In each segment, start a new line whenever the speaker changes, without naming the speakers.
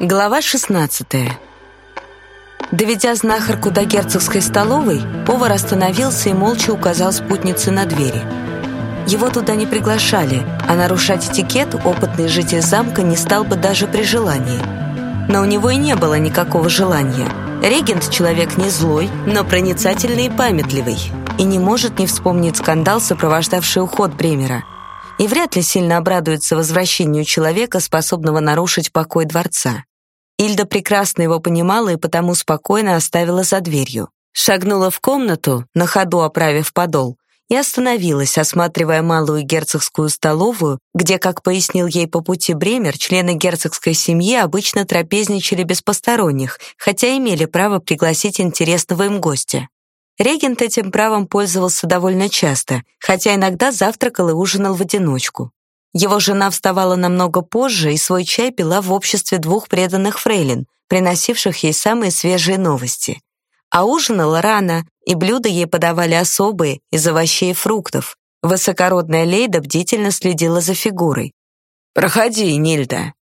Глава 16 Доведя знахарку до герцогской столовой, повар остановился и молча указал спутнице на двери. Его туда не приглашали, а нарушать этикет опытный житель замка не стал бы даже при желании. Но у него и не было никакого желания. Регент человек не злой, но проницательный и памятливый, и не может не вспомнить скандал, сопровождавший уход Бремера – и вряд ли сильно обрадуется возвращению человека, способного нарушить покой дворца. Ильда прекрасно его понимала и потому спокойно оставила за дверью. Шагнула в комнату, на ходу оправив подол, и остановилась, осматривая малую герцогскую столовую, где, как пояснил ей по пути Бремер, члены герцогской семьи обычно трапезничали без посторонних, хотя имели право пригласить интересного им гостя. Регент этим правом пользовался довольно часто, хотя иногда завтракал и ужинал в одиночку. Его жена вставала намного позже и свой чай пила в обществе двух преданных фрейлин, приносивших ей самые свежие новости. А ужинала рано, и блюда ей подавали особые, из овощей и фруктов. Высокородная Лейда бдительно следила за фигурой. «Проходи, Нильда».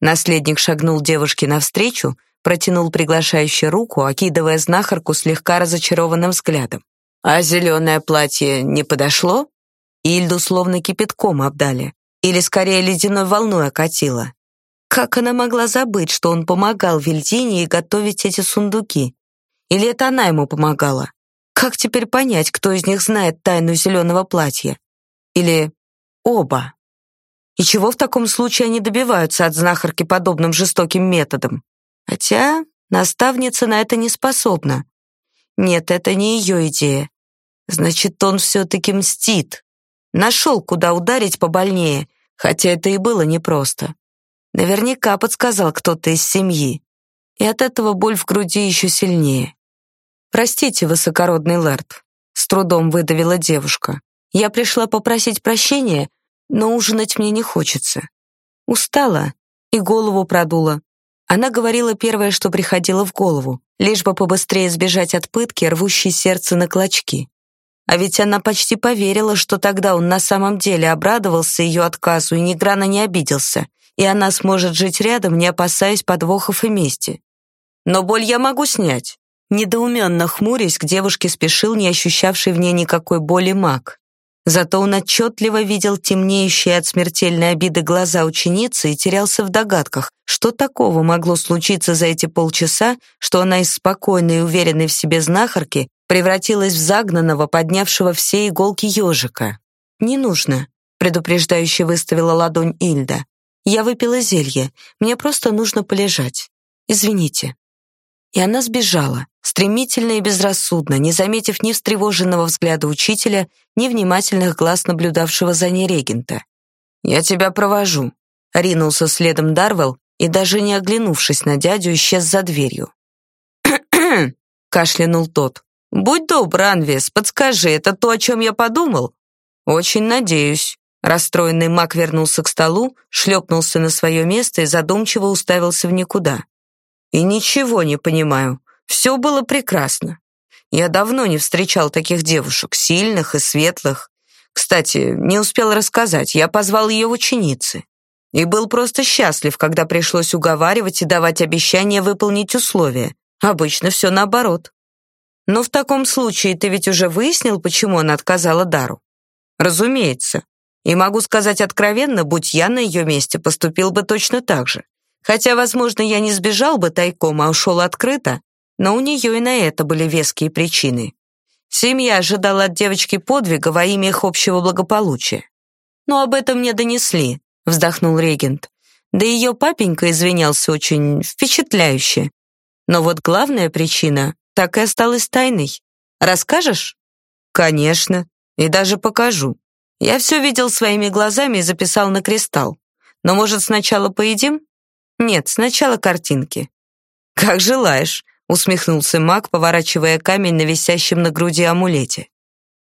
Наследник шагнул девушке навстречу, протянул приглашающую руку, окидывая знахарку слегка разочарованным взглядом. «А зеленое платье не подошло?» Ильду словно кипятком обдали. Или скорее ледяной волной окатило. Как она могла забыть, что он помогал Вильдине готовить эти сундуки? Или это она ему помогала? Как теперь понять, кто из них знает тайну зеленого платья? Или оба? И чего в таком случае они добиваются от знахарки подобным жестоким методом? Хотя наставница на это не способна. Нет, это не ее идея. Значит, он все-таки мстит. Нашел, куда ударить побольнее, хотя это и было непросто. Наверняка подсказал кто-то из семьи. И от этого боль в груди еще сильнее. «Простите, высокородный лэрд», — с трудом выдавила девушка. «Я пришла попросить прощения, но ужинать мне не хочется. Устала и голову продула. Она говорила первое, что приходило в голову, лишь бы побыстрее сбежать от пытки, рвущей сердце на клочки. А ведь она почти поверила, что тогда он на самом деле обрадовался ее отказу и ни грана не обиделся, и она сможет жить рядом, не опасаясь подвохов и мести. «Но боль я могу снять», Недоуменно хмурясь, к девушке спешил не ощущавший в ней никакой боли маг. Зато он отчетливо видел темнеющие от смертельной обиды глаза ученицы и терялся в догадках, что такого могло случиться за эти полчаса, что она из спокойной и уверенной в себе знахарки превратилась в загнанного, поднявшего все иголки ежика. «Не нужно», — предупреждающе выставила ладонь Ильда. «Я выпила зелье, мне просто нужно полежать. Извините». И она сбежала, стремительно и безрассудно, не заметив ни встревоженного взгляда учителя, ни внимательных глаз наблюдавшего за ней регента. «Я тебя провожу», — ринулся следом Дарвелл и, даже не оглянувшись на дядю, исчез за дверью. Кашлянул тот. «Будь добр, Анвес, подскажи, это то, о чем я подумал?» «Очень надеюсь». Расстроенный маг вернулся к столу, шлепнулся на свое место и задумчиво уставился в никуда. «И ничего не понимаю. Все было прекрасно. Я давно не встречал таких девушек, сильных и светлых. Кстати, не успел рассказать, я позвал ее ученицы. И был просто счастлив, когда пришлось уговаривать и давать обещание выполнить условия. Обычно все наоборот. Но в таком случае ты ведь уже выяснил, почему она отказала Дару? Разумеется. И могу сказать откровенно, будь я на ее месте, поступил бы точно так же. Хотя, возможно, я не сбежал бы тайком, а ушел открыто, но у нее и на это были веские причины. Семья ожидала от девочки подвига во имя их общего благополучия. «Но об этом мне донесли», — вздохнул регент. Да ее папенька извинялся очень впечатляюще. Но вот главная причина так и осталась тайной. Расскажешь? Конечно, и даже покажу. Я все видел своими глазами и записал на кристалл. Но, может, сначала поедим? Нет, сначала картинки. Как желаешь, усмехнулся маг, поворачивая камень на висящем на груди амулете.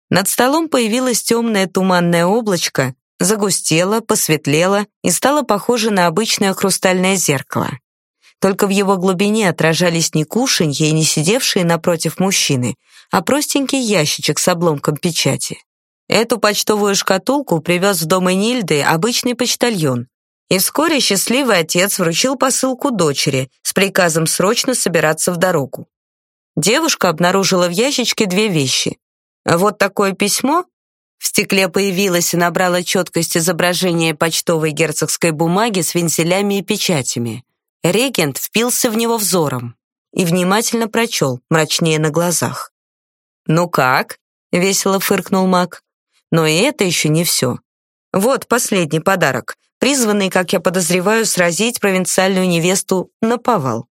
Над столом появилось темное туманное облачко, загустело, посветлело и стало похоже на обычное хрустальное зеркало. Только в его глубине отражались не кушанья и не сидевшие напротив мужчины, а простенький ящичек с обломком печати. Эту почтовую шкатулку привез в дом Энильды обычный почтальон. И вскоре счастливый отец вручил посылку дочери с приказом срочно собираться в дорогу. Девушка обнаружила в ящичке две вещи. Вот такое письмо в стекле появилось и набрало четкость изображение почтовой герцогской бумаги с вензелями и печатями. Регент впился в него взором и внимательно прочел, мрачнее на глазах. «Ну как?» — весело фыркнул маг. «Но и это еще не все. Вот последний подарок, призванный, как я подозреваю, сразить провинциальную невесту на повал».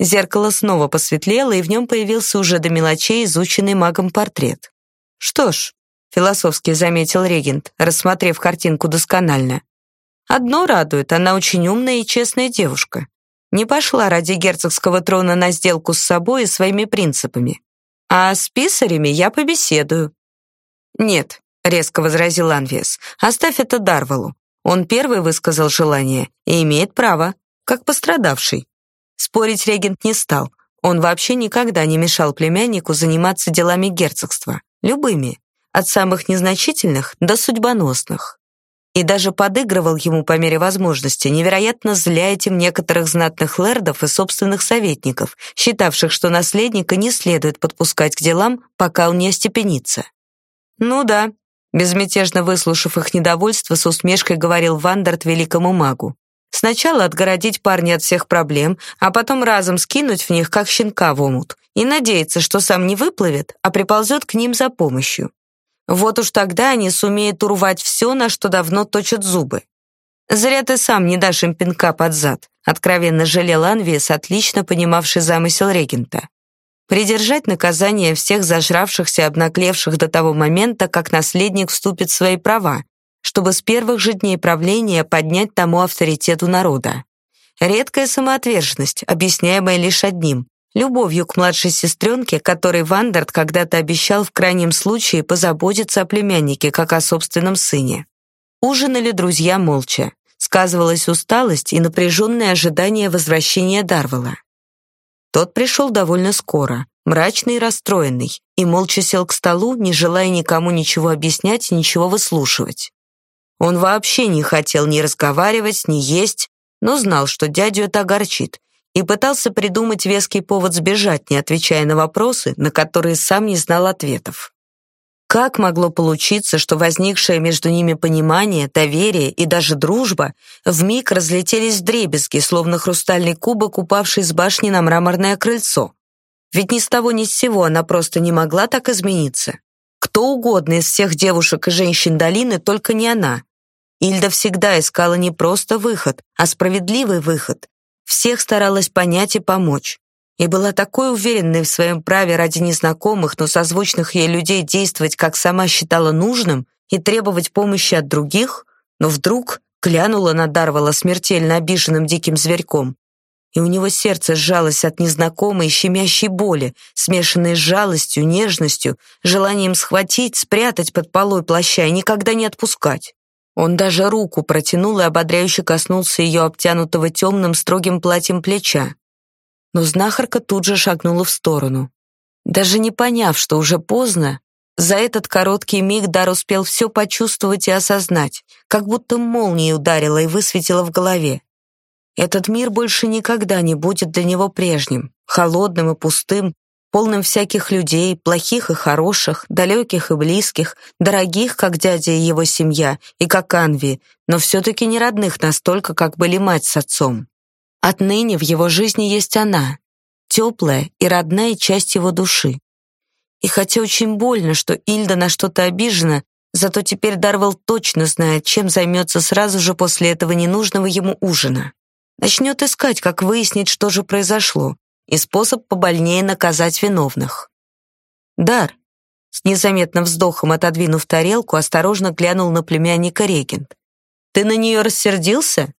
Зеркало снова посветлело, и в нем появился уже до мелочей изученный магом портрет. «Что ж», — философски заметил регент, рассмотрев картинку досконально, «одно радует, она очень умная и честная девушка. Не пошла ради герцогского трона на сделку с собой и своими принципами. А с писарями я побеседую». «Нет», — резко возразил Анвес, «оставь это Дарвалу. Он первый высказал желание и имеет право, как пострадавший». Спорить регент не стал. Он вообще никогда не мешал племяннику заниматься делами герцогства, любыми, от самых незначительных до судьбоносных. И даже подыгрывал ему по мере возможности, невероятно зля этим некоторых знатных лэрдов и собственных советников, считавших, что наследника не следует подпускать к делам, пока он не остепенится. «Ну да», безмятежно выслушав их недовольство, с усмешкой говорил Вандерт великому магу. Сначала отгородить парня от всех проблем, а потом разом скинуть в них, как щенка в омут, и надеяться, что сам не выплывет, а приползет к ним за помощью. Вот уж тогда они сумеют урвать все, на что давно точат зубы. «Зря ты сам не дашь им пинка под зад», откровенно жалел Анвиес, отлично понимавший замысел регента. Придержать наказание всех зажравшихся обнаглевших до того момента, как наследник вступит в свои права, чтобы с первых же дней правления поднять тому авторитету народа. Редкая самоотверженность, объясняемая лишь одним — любовью к младшей сестренке, которой Вандерт когда-то обещал в крайнем случае позаботиться о племяннике, как о собственном сыне. Ужинали друзья молча. Сказывалась усталость и напряженное ожидание возвращения Дарвала. Тот пришел довольно скоро, мрачный и расстроенный, и молча сел к столу, не желая никому ничего объяснять и ничего выслушивать. Он вообще не хотел ни разговаривать, ни есть, но знал, что дядю это огорчит, и пытался придумать веский повод сбежать, не отвечая на вопросы, на которые сам не знал ответов. Как могло получиться, что возникшее между ними понимание, доверие и даже дружба вмиг разлетелись вдребезги, словно хрустальный кубок, упавший с башни на мраморное крыльцо? Ведь ни с того ни с сего она просто не могла так измениться. Кто угодно из всех девушек и женщин долины, только не она. Ильда всегда искала не просто выход, а справедливый выход. Всех старалась понять и помочь. И была такой уверенной в своем праве ради незнакомых, но созвучных ей людей действовать, как сама считала нужным, и требовать помощи от других, но вдруг глянула на Дарвала смертельно обиженным диким зверьком и у него сердце сжалось от незнакомой щемящей боли, смешанной с жалостью, нежностью, желанием схватить, спрятать под полой плаща и никогда не отпускать. Он даже руку протянул и ободряюще коснулся ее обтянутого темным строгим платьем плеча. Но знахарка тут же шагнула в сторону. Даже не поняв, что уже поздно, за этот короткий миг Дар успел все почувствовать и осознать, как будто молнией ударила и высветила в голове. Этот мир больше никогда не будет для него прежним, холодным и пустым, полным всяких людей, плохих и хороших, далеких и близких, дорогих, как дядя и его семья, и как Анви, но все-таки не родных настолько, как были мать с отцом. Отныне в его жизни есть она, теплая и родная часть его души. И хотя очень больно, что Ильда на что-то обижена, зато теперь Дарвал точно знает, чем займется сразу же после этого ненужного ему ужина. Начнет искать, как выяснить, что же произошло, и способ побольнее наказать виновных. Дар, с незаметным вздохом отодвинув тарелку, осторожно глянул на племянника регент. «Ты на нее рассердился?»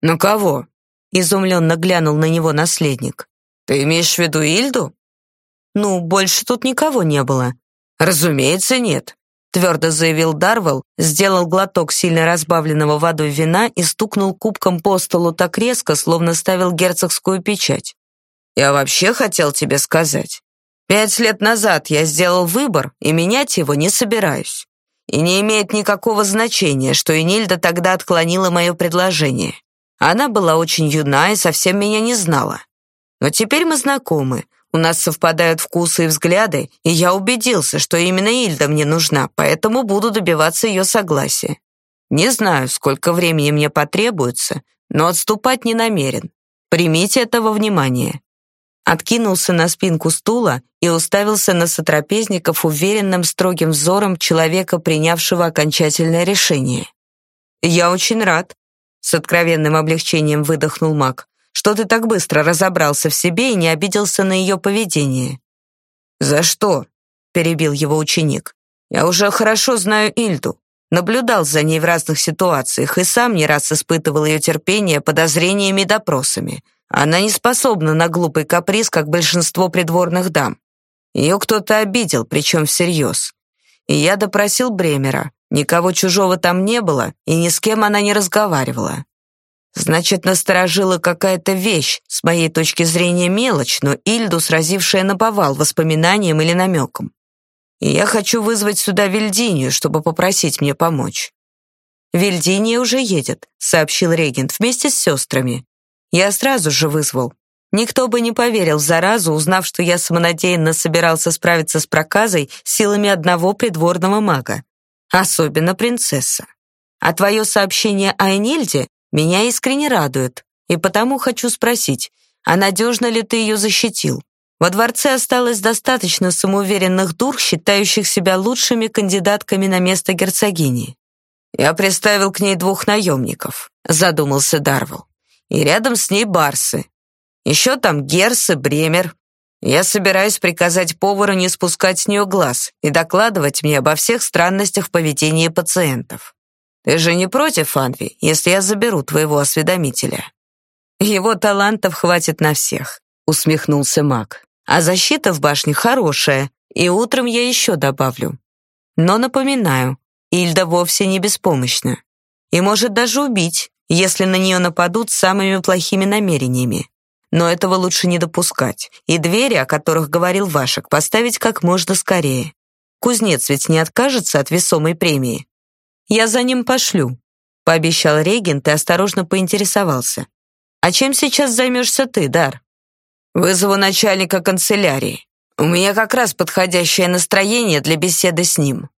«На кого?» — изумленно глянул на него наследник. «Ты имеешь в виду Ильду?» «Ну, больше тут никого не было». «Разумеется, нет твердо заявил Дарвелл, сделал глоток сильно разбавленного водой вина и стукнул кубком по столу так резко, словно ставил герцогскую печать. «Я вообще хотел тебе сказать. Пять лет назад я сделал выбор, и менять его не собираюсь. И не имеет никакого значения, что Энильда тогда отклонила мое предложение. Она была очень юна и совсем меня не знала. Но теперь мы знакомы, у нас совпадают вкусы и взгляды, и я убедился, что именно Ильда мне нужна, поэтому буду добиваться ее согласия. Не знаю, сколько времени мне потребуется, но отступать не намерен. Примите этого внимания. Откинулся на спинку стула и уставился на сотрапезников уверенным строгим взором человека, принявшего окончательное решение. «Я очень рад», — с откровенным облегчением выдохнул маг что ты так быстро разобрался в себе и не обиделся на ее поведение». «За что?» — перебил его ученик. «Я уже хорошо знаю Ильду, наблюдал за ней в разных ситуациях и сам не раз испытывал ее терпение подозрениями и допросами. Она не способна на глупый каприз, как большинство придворных дам. Ее кто-то обидел, причем всерьез. И я допросил Бремера. Никого чужого там не было, и ни с кем она не разговаривала. Значит, насторожила какая-то вещь, с моей точки зрения мелочь, но Ильду сразившая на повал воспоминанием или намеком. И я хочу вызвать сюда Вильдинию, чтобы попросить мне помочь. «Вильдиния уже едет», — сообщил регент, вместе с сестрами. Я сразу же вызвал. Никто бы не поверил в заразу, узнав, что я самонадеянно собирался справиться с проказой силами одного придворного мага. Особенно принцесса. А твое сообщение о Энильде меня искренне радует, и потому хочу спросить, а надежно ли ты ее защитил? Во дворце осталось достаточно самоуверенных дур, считающих себя лучшими кандидатками на место герцогини. Я приставил к ней двух наемников, задумался Дарвел. И рядом с ней барсы. Еще там Герс и Бремер. Я собираюсь приказать повару не спускать с нее глаз и докладывать мне обо всех странностях в поведении пациентов. Ты же не против, Анви, если я заберу твоего осведомителя?» «Его талантов хватит на всех», — усмехнулся маг. «А защита в башне хорошая, и утром я еще добавлю. Но напоминаю, Ильда вовсе не беспомощна и может даже убить, если на нее нападут с самыми плохими намерениями. Но этого лучше не допускать, и двери, о которых говорил Вашек, поставить как можно скорее. Кузнец ведь не откажется от весомой премии. Я за ним пошлю», — пообещал регент и осторожно поинтересовался. «А чем сейчас займешься ты, Дар?» «Вызову начальника канцелярии. У меня как раз подходящее настроение для беседы с ним».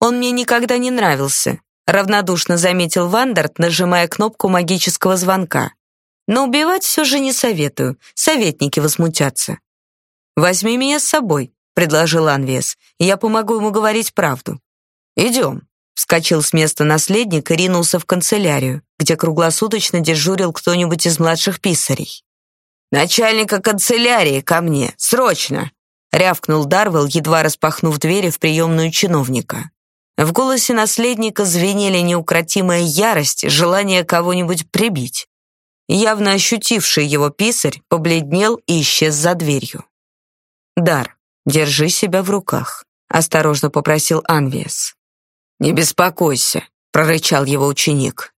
«Он мне никогда не нравился», — равнодушно заметил Вандарт, нажимая кнопку магического звонка. «Но убивать все же не советую, советники возмутятся». «Возьми меня с собой», — предложил Анвес, «и я помогу ему говорить правду». «Идем», Вскочил с места наследник и ринулся в канцелярию, где круглосуточно дежурил кто-нибудь из младших писарей. «Начальника канцелярии ко мне! Срочно!» — рявкнул Дарвелл, едва распахнув двери в приемную чиновника. В голосе наследника звенели неукротимая ярость, желание кого-нибудь прибить. Явно ощутивший его писарь побледнел и исчез за дверью. «Дар, держи себя в руках», — осторожно попросил Анвиес. «Не беспокойся», — прорычал его ученик.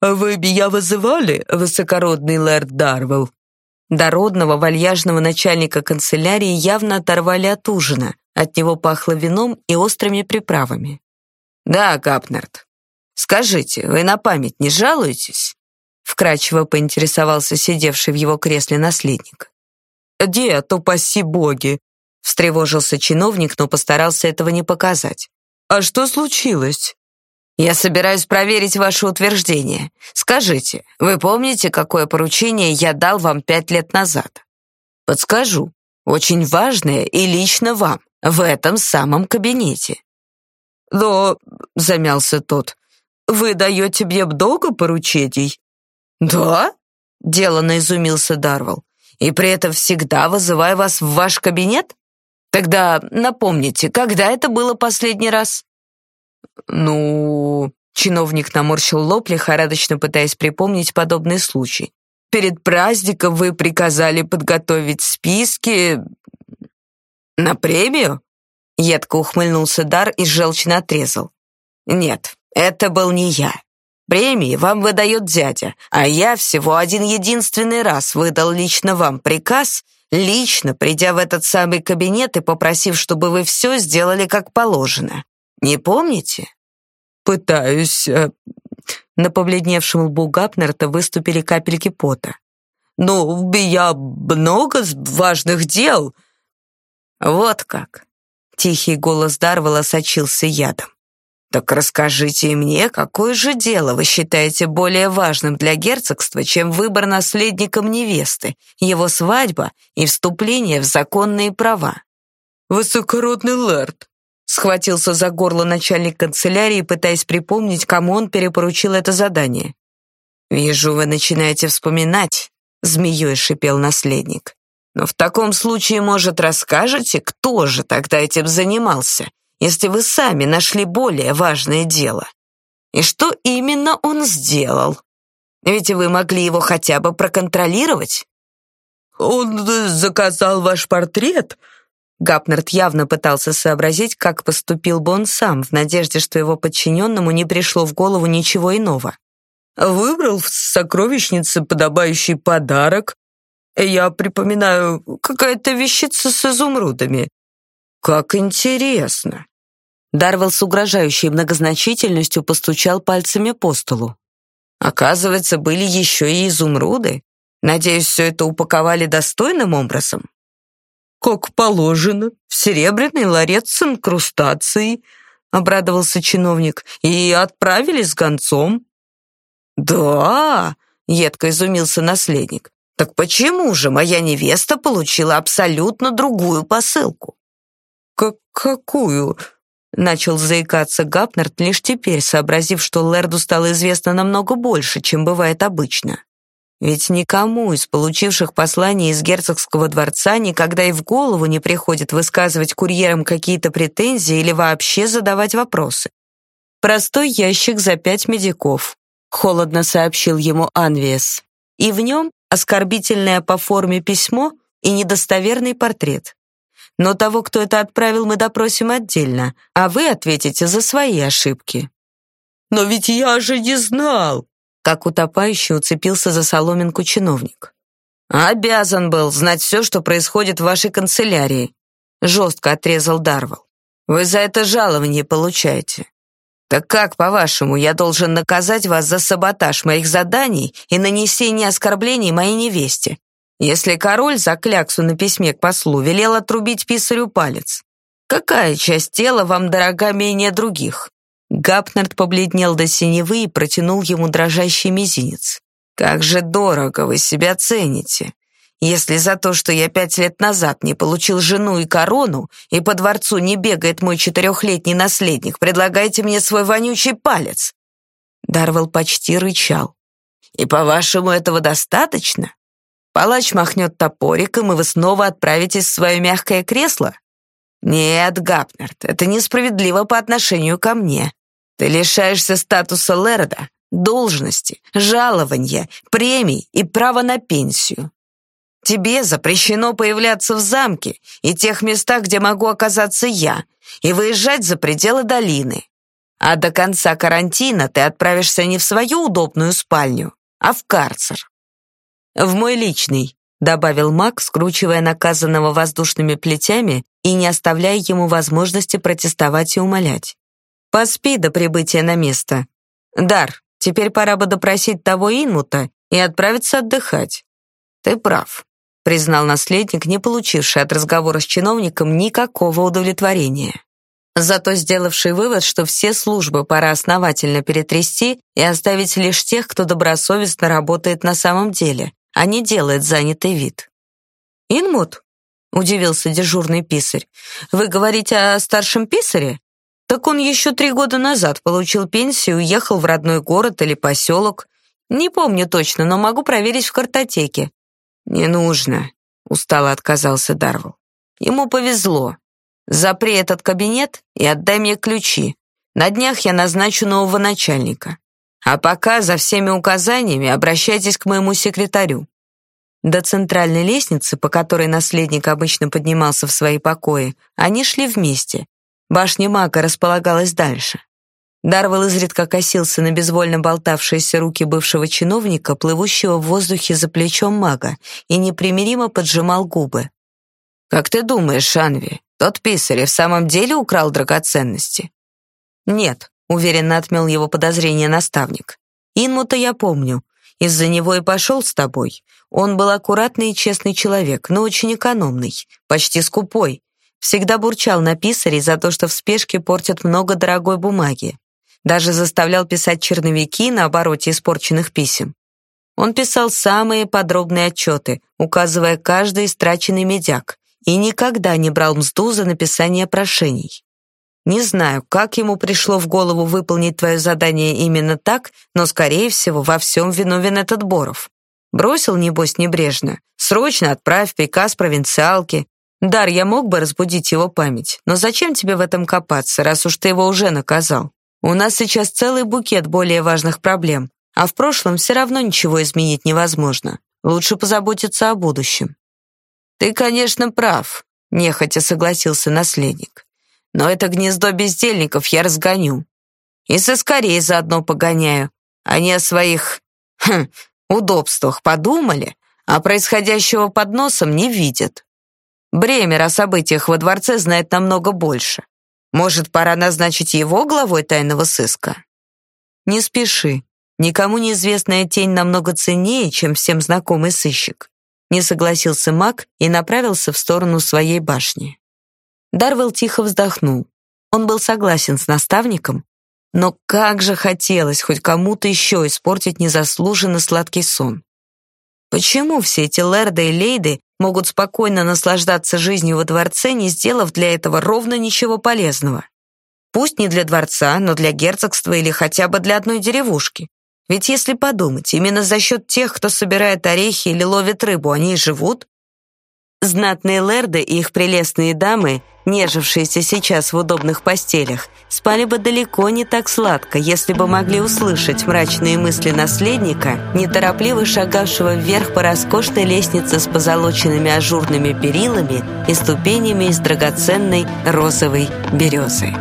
«Вы меня вызывали, высокородный лэрд Дарвелл?» Дородного, вальяжного начальника канцелярии явно оторвали от ужина. От него пахло вином и острыми приправами. «Да, Капнерт. Скажите, вы на память не жалуетесь?» Вкрадчиво поинтересовался сидевший в его кресле наследник. «Дед, упаси боги!» Встревожился чиновник, но постарался этого не показать. «А что случилось?» «Я собираюсь проверить ваше утверждение. Скажите, вы помните, какое поручение я дал вам пять лет назад?» «Подскажу. Очень важное и лично вам, в этом самом кабинете». «Но...» — замялся тот. «Вы даете мне много поручений?» «Да?» — деланно изумился Дарвал. «И при этом всегда вызываю вас в ваш кабинет?» Тогда напомните, когда это было последний раз? Ну, чиновник наморщил лоб, лихорадочно пытаясь припомнить подобный случай. Перед праздником вы приказали подготовить списки на премию? Едко ухмыльнулся Дар и желчно отрезал. Нет, это был не я. Премии вам выдает дядя, а я всего один единственный раз выдал лично вам приказ лично придя в этот самый кабинет и попросив, чтобы вы все сделали как положено. Не помните? Пытаюсь э, На побледневшем лбу Гапнерта выступили капельки пота.
«Ну, я много важных дел».
«Вот как!» Тихий голос Дарвела сочился ядом. «Так расскажите и мне, какое же дело вы считаете более важным для герцогства, чем выбор наследником невесты, его свадьба и вступление в законные права?»
«Высокородный лэрд», — схватился за горло начальник канцелярии, пытаясь припомнить, кому он перепоручил это задание.
«Вижу, вы начинаете вспоминать», — змеей шипел наследник. «Но в таком случае, может, расскажете, кто же тогда этим занимался, если вы сами нашли более важное дело? И что именно он сделал? Ведь вы могли его хотя бы проконтролировать?»
«Он заказал ваш портрет»,
Гапнерт явно пытался сообразить, как поступил бы он сам, в надежде, что его подчиненному не пришло в голову ничего иного.
«Выбрал в сокровищнице подобающий подарок. Я припоминаю, какая-то вещица с изумрудами».
«Как интересно!» Дарвелл с угрожающей многозначительностью постучал пальцами по столу. «Оказывается, были еще и изумруды. Надеюсь, все это упаковали достойным образом?»
«Как положено, в серебряный ларец с инкрустацией», — обрадовался чиновник, «и отправили с гонцом».
«Да», — едко изумился наследник, «так почему же моя невеста получила абсолютно другую посылку?»
«Как какую?» — начал заикаться Гапнерт, лишь теперь сообразив, что Лерду стало известно намного больше, чем бывает обычно.
Ведь никому из получивших послание из герцогского дворца никогда и в голову не приходит высказывать курьерам какие-то претензии или вообще задавать вопросы. Простой ящик за пять медиков, холодно сообщил ему Анвиес. И в нем оскорбительное по форме письмо и недостоверный портрет. Но того, кто это отправил, мы допросим отдельно, а вы ответите за свои ошибки.
«Но ведь я же не знал!»
как утопающий уцепился за соломинку чиновник. «Обязан был знать все, что происходит в вашей канцелярии», жестко отрезал Дарвал. «Вы за это жалование получаете. Так как, по-вашему, я должен наказать вас за саботаж моих заданий и нанесение оскорблений моей невесте, если король за кляксу на письме к послу велел отрубить писарю палец? Какая часть тела вам дорога менее других? Гапнард побледнел до синевы и протянул ему дрожащий мизинец. «Как же дорого вы себя цените! Если за то, что я пять лет назад не получил жену и корону, и по дворцу не бегает мой четырехлетний наследник, предлагайте мне свой вонючий палец!» Дарвелл почти рычал. «И, по-вашему, этого достаточно? Палач махнет топориком, и вы снова отправитесь в свое мягкое кресло? Нет, Гапнард, это несправедливо по отношению ко мне. Ты лишаешься статуса Лерда, должности, жалования, премий и права на пенсию. Тебе запрещено появляться в замке и тех местах, где могу оказаться я, и выезжать за пределы долины. А до конца карантина ты отправишься не в свою удобную спальню, а в карцер. В мой личный, добавил Мак, скручивая наказанного воздушными плетями и не оставляя ему возможности протестовать и умолять. Поспи до прибытия на место. Дар, теперь пора бы допросить того Инмута и отправиться отдыхать. Ты прав, признал наследник, не получивший от разговора с чиновником никакого удовлетворения. Зато сделавший вывод, что все службы пора основательно перетрясти и оставить лишь тех, кто добросовестно работает на самом деле, а не делает занятый вид. «Инмут?» — удивился дежурный писарь. «Вы говорите о старшем писаре?» Так он еще три года назад получил пенсию уехал в родной город или поселок. Не помню точно, но могу проверить в картотеке. Не нужно, устало отказался Дарвал. Ему повезло. Запри этот кабинет и отдай мне ключи. На днях я назначу нового начальника. А пока за всеми указаниями обращайтесь к моему секретарю. До центральной лестницы, по которой наследник обычно поднимался в свои покои, они шли вместе, Башня мака располагалась дальше. Дарвелл изредка косился на безвольно болтавшиеся руки бывшего чиновника, плывущего в воздухе за плечом мага, и непримиримо поджимал губы. «Как ты думаешь, Шанви, тот писарь в самом деле украл драгоценности?» «Нет», — уверенно отмел его подозрение наставник.
Инмута я помню. Из-за него и пошел с тобой. Он был аккуратный и честный человек, но очень экономный, почти скупой. Всегда бурчал на писарей за то, что в спешке портят много дорогой бумаги. Даже заставлял писать черновики на обороте испорченных писем. Он писал самые подробные отчеты, указывая каждый истраченный медяк, и никогда не брал мзду за написание прошений. Не знаю, как ему пришло в голову выполнить твое задание именно так, но, скорее всего, во всем виновен этот Боров. Бросил, небось, небрежно. Срочно отправь приказ провинциалке. Дар, я мог бы разбудить его память, но зачем тебе в этом копаться, раз уж ты его уже наказал? У нас сейчас целый букет более важных проблем, а в прошлом все равно ничего изменить невозможно. Лучше позаботиться о будущем. Ты, конечно, прав, нехотя согласился наследник но это гнездо бездельников я разгоню. И соскорей заодно погоняю. Они о своих хм, удобствах подумали, а происходящего под носом не видят. Бремер о событиях во дворце знает намного больше. Может, пора назначить его главой тайного сыска? Не спеши. Никому неизвестная тень намного ценнее, чем всем знакомый сыщик. Не согласился маг и направился в сторону своей башни. Дарвелл тихо вздохнул. Он был согласен с наставником, но как же хотелось хоть кому-то еще испортить незаслуженно сладкий сон. Почему все эти лэрды и лейды могут спокойно наслаждаться жизнью во дворце, не сделав для этого ровно ничего полезного? Пусть не для дворца, но для герцогства или хотя бы для одной деревушки. Ведь если подумать, именно за счет тех, кто собирает орехи или ловит рыбу, они и живут. Знатные лэрды и их прелестные дамы, нежившиеся сейчас в удобных постелях, спали бы далеко не так сладко, если бы могли услышать мрачные мысли наследника, неторопливо шагавшего вверх по роскошной лестнице с позолоченными ажурными перилами и ступенями из драгоценной розовой березы.